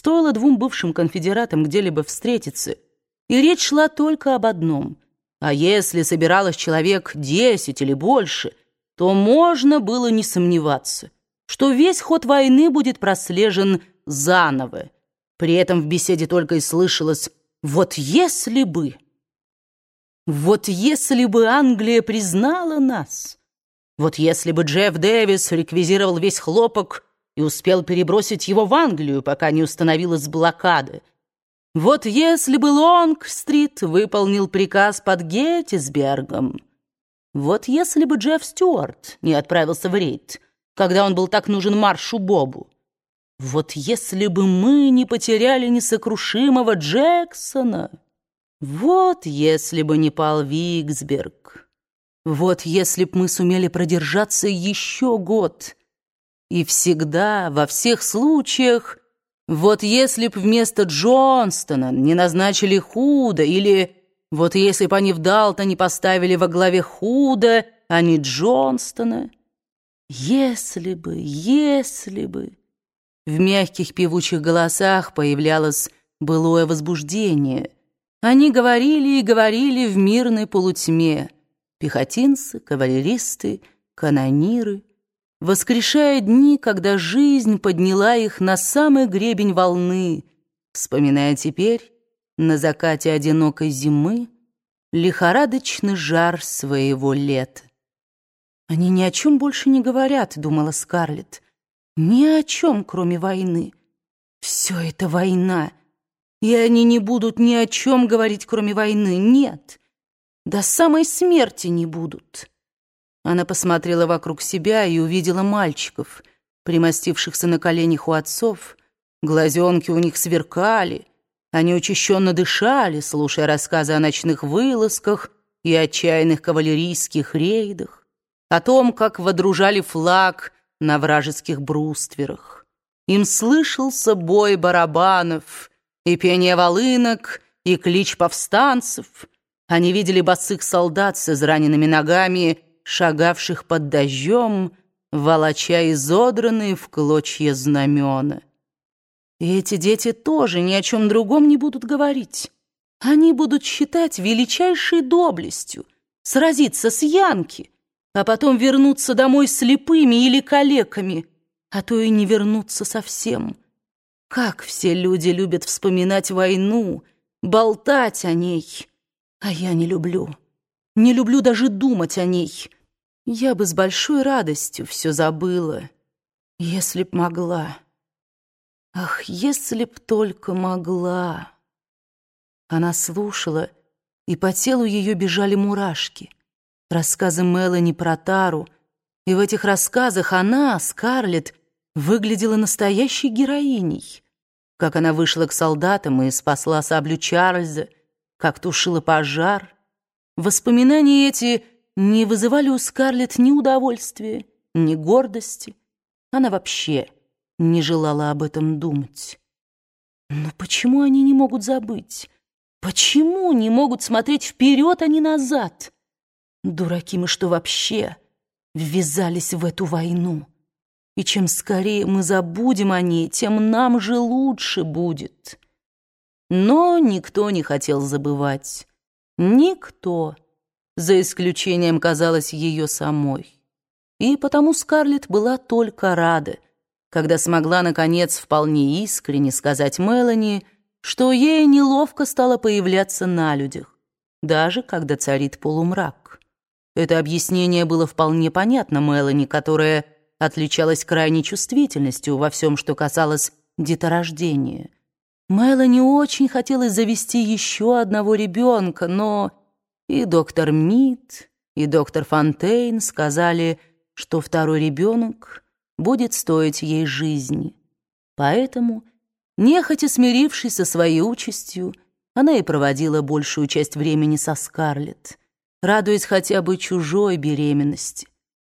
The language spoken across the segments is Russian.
Стоило двум бывшим конфедератам где-либо встретиться, и речь шла только об одном. А если собиралось человек десять или больше, то можно было не сомневаться, что весь ход войны будет прослежен заново. При этом в беседе только и слышалось «вот если бы». Вот если бы Англия признала нас, вот если бы Джефф Дэвис реквизировал весь хлопок и успел перебросить его в Англию, пока не установилась блокада. Вот если бы Лонг-стрит выполнил приказ под Геттисбергом, вот если бы Джефф Стюарт не отправился в рейд, когда он был так нужен Маршу Бобу, вот если бы мы не потеряли несокрушимого Джексона, вот если бы не пал Виксберг, вот если б мы сумели продержаться еще год — и всегда, во всех случаях, вот если б вместо Джонстона не назначили Худа, или вот если б они в Далтоне поставили во главе Худа, а не Джонстона, если бы, если бы... В мягких певучих голосах появлялось былое возбуждение. Они говорили и говорили в мирной полутьме. Пехотинцы, кавалеристы, канониры — воскрешая дни, когда жизнь подняла их на самый гребень волны, вспоминая теперь на закате одинокой зимы лихорадочный жар своего лета. «Они ни о чем больше не говорят», — думала Скарлетт. «Ни о чем, кроме войны. Все это война, и они не будут ни о чем говорить, кроме войны. Нет, до самой смерти не будут». Она посмотрела вокруг себя и увидела мальчиков, примостившихся на коленях у отцов. Глазенки у них сверкали, они учащенно дышали, слушая рассказы о ночных вылазках и отчаянных кавалерийских рейдах, о том, как водружали флаг на вражеских брустверах. Им слышался бой барабанов и пение волынок, и клич повстанцев. Они видели босых солдат с израненными ногами шагавших под дождем, волоча изодранные в клочья знамена. И эти дети тоже ни о чем другом не будут говорить. Они будут считать величайшей доблестью сразиться с Янки, а потом вернуться домой слепыми или калеками, а то и не вернуться совсем. Как все люди любят вспоминать войну, болтать о ней, а я не люблю. Не люблю даже думать о ней. Я бы с большой радостью все забыла, если б могла. Ах, если б только могла. Она слушала, и по телу ее бежали мурашки. Рассказы Мелани про Тару, и в этих рассказах она, Скарлетт, выглядела настоящей героиней. Как она вышла к солдатам и спасла саблю Чарльза, как тушила пожар. Воспоминания эти не вызывали у Скарлетт ни удовольствия, ни гордости. Она вообще не желала об этом думать. Но почему они не могут забыть? Почему не могут смотреть вперед, а не назад? Дураки мы что вообще ввязались в эту войну. И чем скорее мы забудем о ней, тем нам же лучше будет. Но никто не хотел забывать. Никто за исключением, казалось, ее самой. И потому Скарлетт была только рада, когда смогла, наконец, вполне искренне сказать Мелани, что ей неловко стало появляться на людях, даже когда царит полумрак. Это объяснение было вполне понятно Мелани, которая отличалась крайней чувствительностью во всем, что касалось деторождения. Мелани очень хотелось завести еще одного ребенка, но и доктор Мид, и доктор Фонтейн сказали, что второй ребенок будет стоить ей жизни. Поэтому, нехотя смирившись со своей участью, она и проводила большую часть времени со Скарлетт, радуясь хотя бы чужой беременности.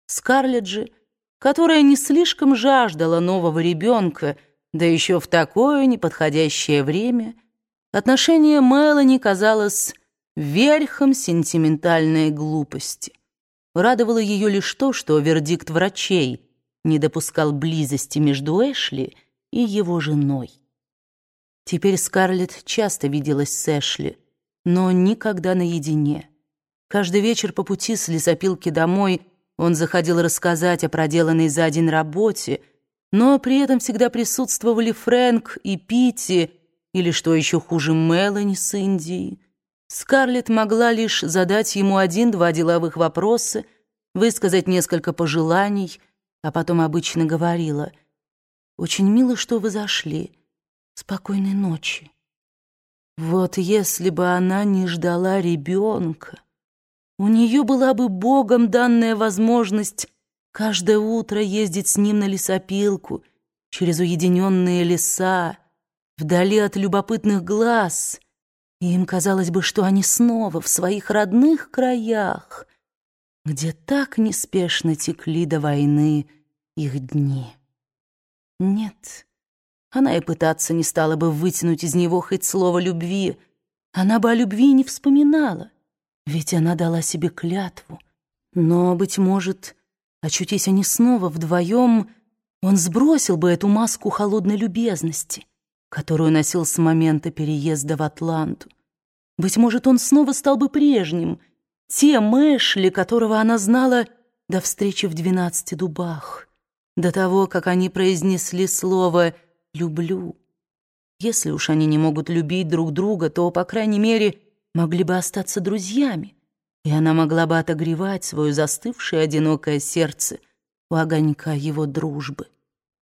Скарлетт же, которая не слишком жаждала нового ребенка, да еще в такое неподходящее время, отношение Мелани казалось верхом сентиментальной глупости. Радовало ее лишь то, что вердикт врачей не допускал близости между Эшли и его женой. Теперь Скарлетт часто виделась с Эшли, но никогда наедине. Каждый вечер по пути с лесопилки домой он заходил рассказать о проделанной за день работе, но при этом всегда присутствовали Фрэнк и Питти, или, что еще хуже, Мелани с Индией. Скарлетт могла лишь задать ему один-два деловых вопроса, высказать несколько пожеланий, а потом обычно говорила «Очень мило, что вы зашли. Спокойной ночи». Вот если бы она не ждала ребенка, у нее была бы Богом данная возможность каждое утро ездить с ним на лесопилку через уединенные леса, вдали от любопытных глаз, и им казалось бы, что они снова в своих родных краях, где так неспешно текли до войны их дни. Нет, она и пытаться не стала бы вытянуть из него хоть слово любви, она бы о любви не вспоминала, ведь она дала себе клятву. Но, быть может, очутись они снова вдвоем, он сбросил бы эту маску холодной любезности, которую носил с момента переезда в Атланту. Быть может, он снова стал бы прежним — тем Эшли, которого она знала до встречи в двенадцати дубах, до того, как они произнесли слово «люблю». Если уж они не могут любить друг друга, то, по крайней мере, могли бы остаться друзьями, и она могла бы отогревать свое застывшее одинокое сердце у огонька его дружбы.